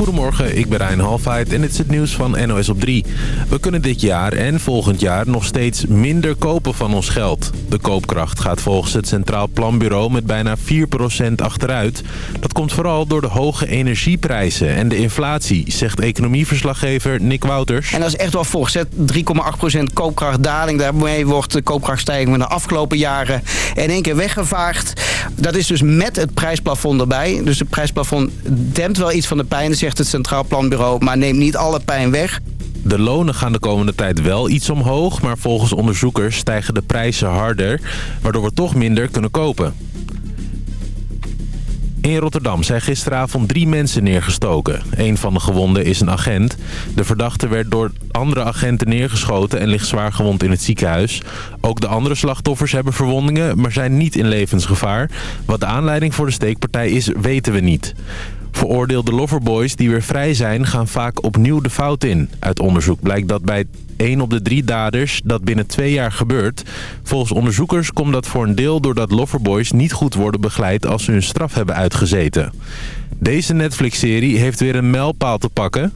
Goedemorgen, ik ben Rijn Halfheid en dit is het nieuws van NOS op 3. We kunnen dit jaar en volgend jaar nog steeds minder kopen van ons geld. De koopkracht gaat volgens het Centraal Planbureau met bijna 4% achteruit. Dat komt vooral door de hoge energieprijzen en de inflatie, zegt economieverslaggever Nick Wouters. En dat is echt wel voorgezet. 3,8% koopkrachtdaling. Daarmee wordt de koopkrachtstijging van de afgelopen jaren in één keer weggevaagd. Dat is dus met het prijsplafond erbij. Dus het prijsplafond dempt wel iets van de pijn, het Centraal Planbureau, maar neemt niet alle pijn weg. De lonen gaan de komende tijd wel iets omhoog, maar volgens onderzoekers stijgen de prijzen harder, waardoor we toch minder kunnen kopen. In Rotterdam zijn gisteravond drie mensen neergestoken. Een van de gewonden is een agent. De verdachte werd door andere agenten neergeschoten en ligt zwaar gewond in het ziekenhuis. Ook de andere slachtoffers hebben verwondingen, maar zijn niet in levensgevaar. Wat de aanleiding voor de steekpartij is, weten we niet. Veroordeelde loverboys die weer vrij zijn gaan vaak opnieuw de fout in. Uit onderzoek blijkt dat bij 1 op de drie daders dat binnen twee jaar gebeurt. Volgens onderzoekers komt dat voor een deel doordat loverboys niet goed worden begeleid als ze hun straf hebben uitgezeten. Deze Netflix-serie heeft weer een mijlpaal te pakken.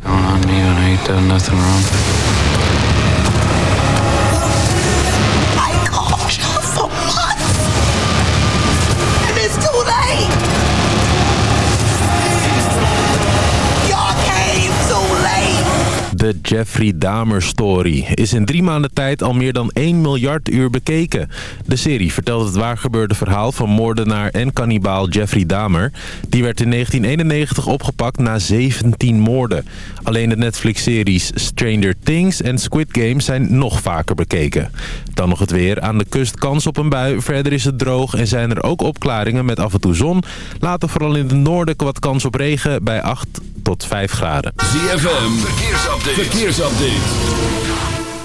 De Jeffrey Dahmer Story is in drie maanden tijd al meer dan 1 miljard uur bekeken. De serie vertelt het waargebeurde verhaal van moordenaar en kannibaal Jeffrey Dahmer. Die werd in 1991 opgepakt na 17 moorden. Alleen de Netflix-series Stranger Things en Squid Game zijn nog vaker bekeken. Dan nog het weer. Aan de kust kans op een bui. Verder is het droog en zijn er ook opklaringen met af en toe zon. Later vooral in het noorden wat kans op regen bij 8 tot 5 graden. ZFM, verkeersupdate. verkeersupdate.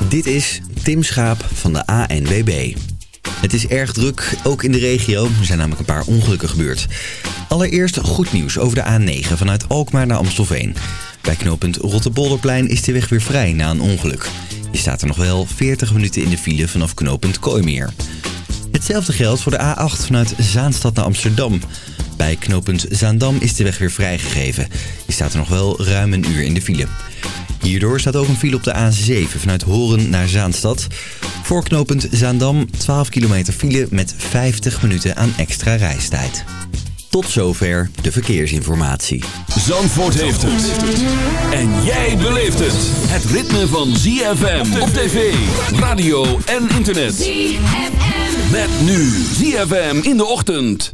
Dit is Tim Schaap van de ANWB. Het is erg druk, ook in de regio. Er zijn namelijk een paar ongelukken gebeurd. Allereerst goed nieuws over de A9 vanuit Alkmaar naar Amstelveen. Bij knooppunt Rotterbolderplein is de weg weer vrij na een ongeluk. Je staat er nog wel 40 minuten in de file vanaf knooppunt Kooimeer. Hetzelfde geldt voor de A8 vanuit Zaanstad naar Amsterdam. Bij knooppunt Zaandam is de weg weer vrijgegeven. Je staat er nog wel ruim een uur in de file. Hierdoor staat ook een file op de A7 vanuit Horen naar Zaanstad. Voor knooppunt Zaandam 12 kilometer file met 50 minuten aan extra reistijd. Tot zover de verkeersinformatie. Zandvoort heeft het. En jij beleeft het. Het ritme van ZFM op tv, radio en internet. ZFM. Met nu ZFM in de ochtend.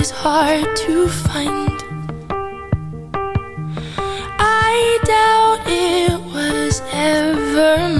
is hard to find. I doubt it was ever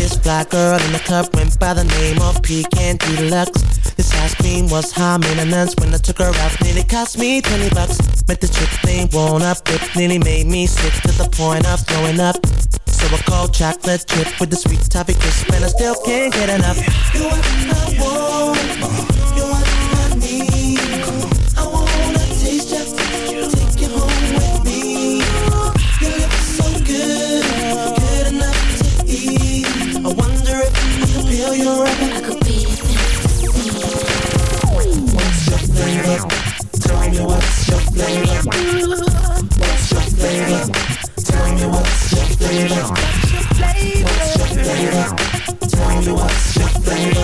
This black girl in the club, went by the name of Pecan Deluxe. This ice cream was high maintenance when I took her out, nearly cost me 20 bucks. Met the chick named One Up, it nearly made me sick to the point of throwing up. So I called chocolate chip with the sweet toffee crisp, and I still can't get enough. You are my one. What's your flavor? Tell me what's your flavor? What's your flavor? Tell me what's your flavor?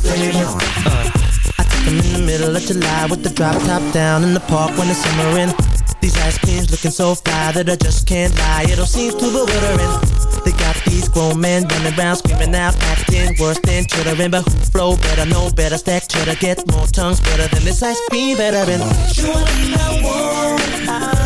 Flavor? I took in the middle of July with the drop top down in the park when it's simmering. These jeans looking so fly that I just can't lie. It all seems too bewildering. They got these grown men running around screaming out, acting worse than chittering. But who flow better, know better, stack cheddar, get more tongues better than this ice cream veteran. You are the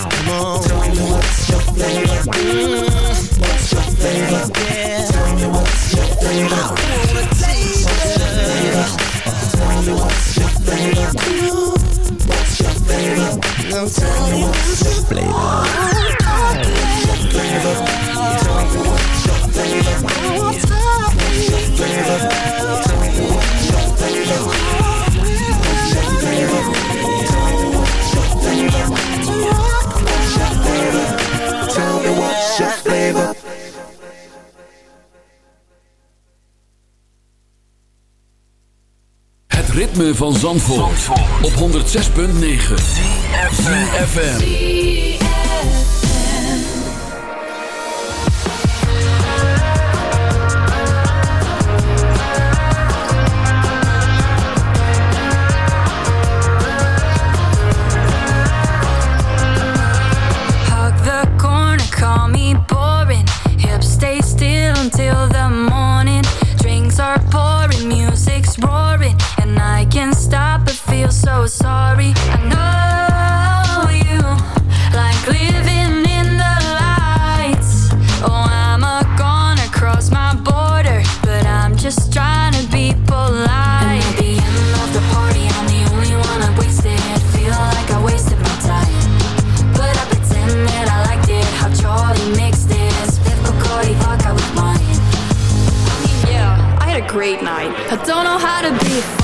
Flavor? Come on, tell me what's your flavor. Mm, what's your flavor? Yeah, tell me what's your flavor. I wanna taste it. Tell me what's your flavor. Mm, What's your flavor? Now tell me what's your flavor. What's your flavor? Tell me what's your flavor. What's your flavor? Ritme van Zandvoort, op 106.9 ZFM. Hug the corner, call me boring. Hips stay still until the morning. Drinks are pouring, music's roaring, and I can't stop but feel so sorry. I know you like living in the lights. Oh, I'm a goner, cross my border, but I'm just trying to be polite. And at the end of the party, I'm the only one I wasted. Feel like I wasted my time. But I pretend that I liked it How Charlie mixed it Fifth Bacardi vodka with mine I mean, yeah, I had a great night I don't know how to be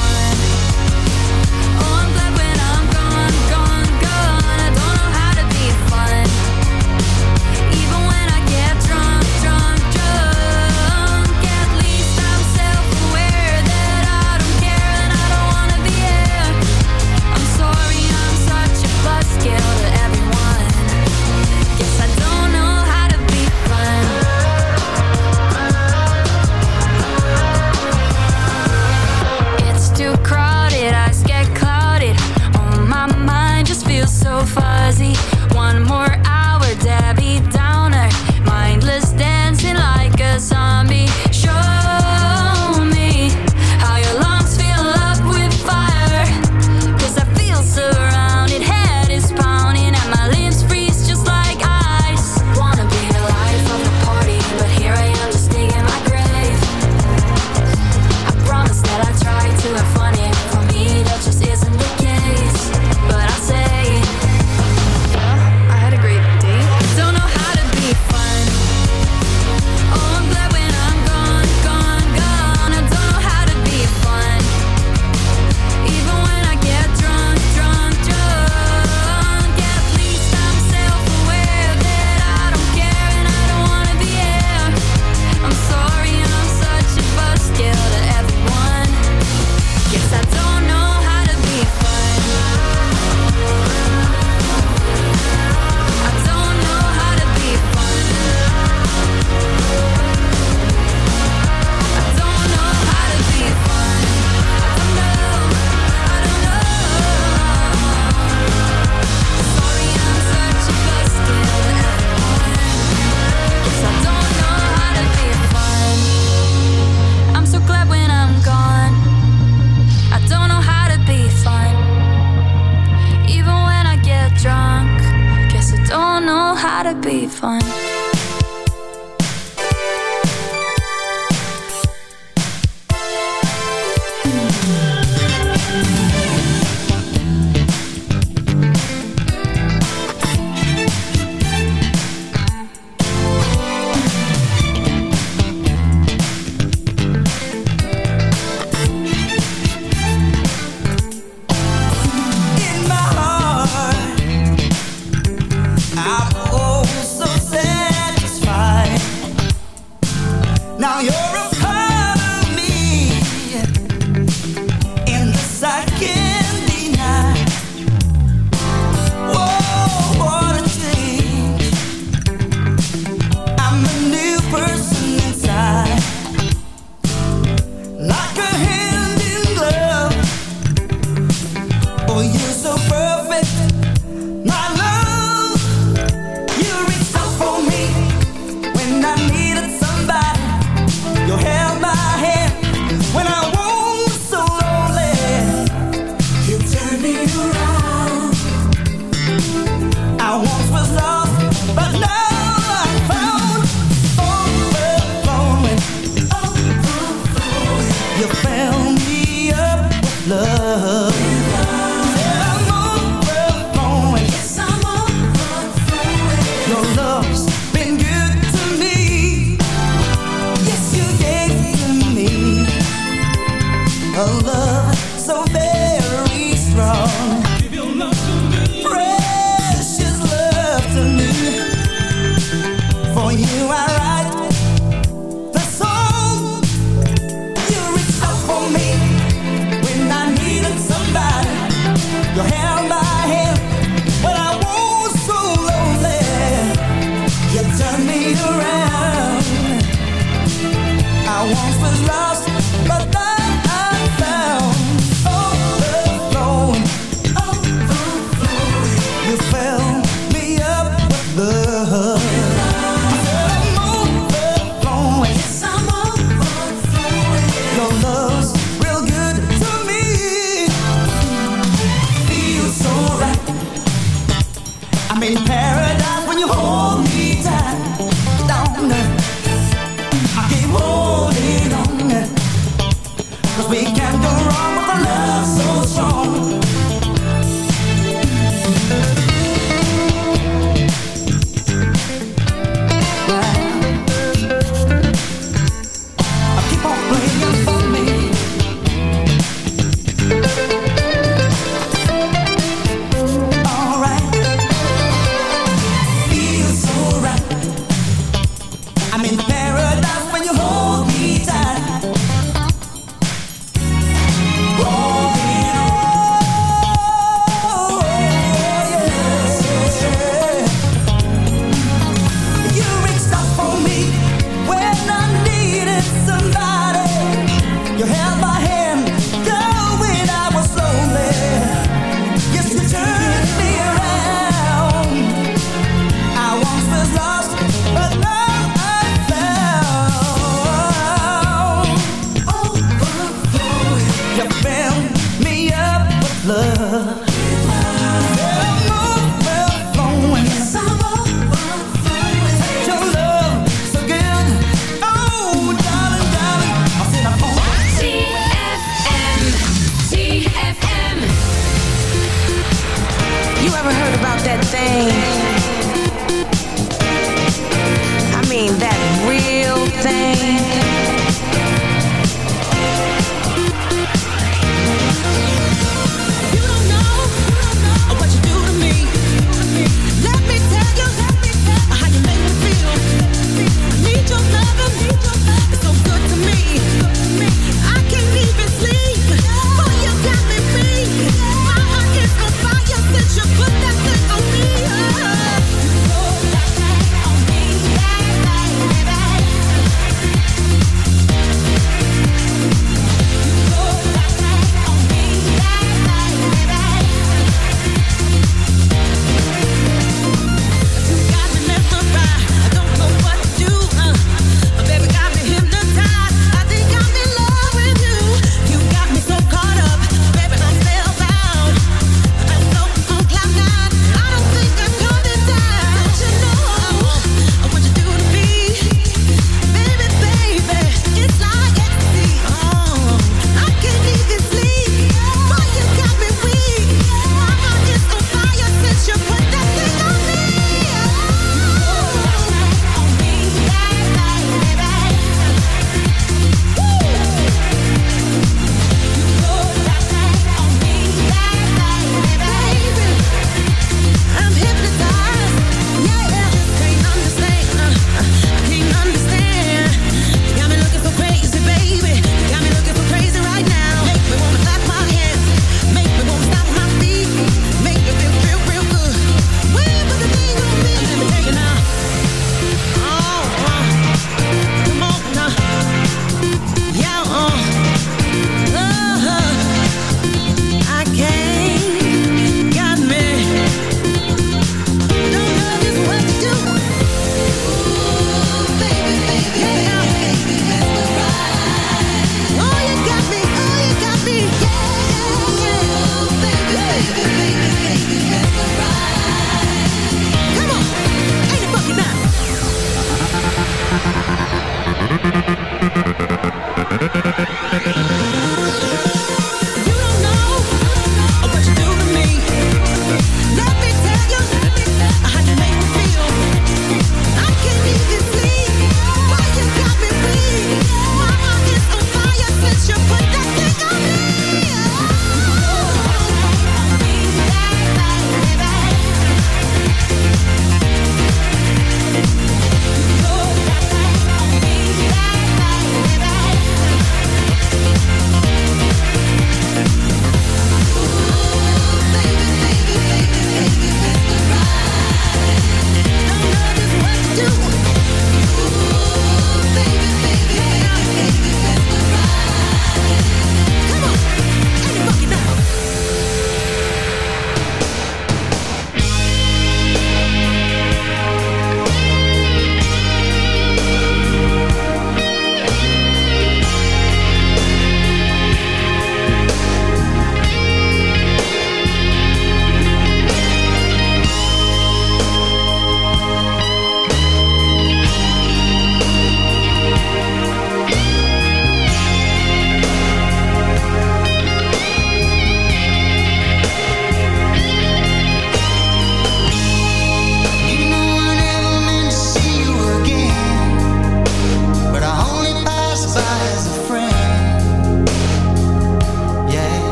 Baby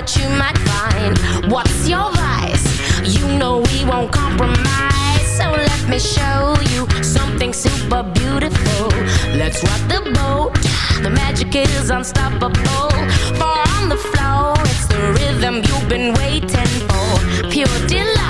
what you might find. What's your vice? You know we won't compromise. So let me show you something super beautiful. Let's rock the boat. The magic is unstoppable. For on the floor, it's the rhythm you've been waiting for. Pure delight.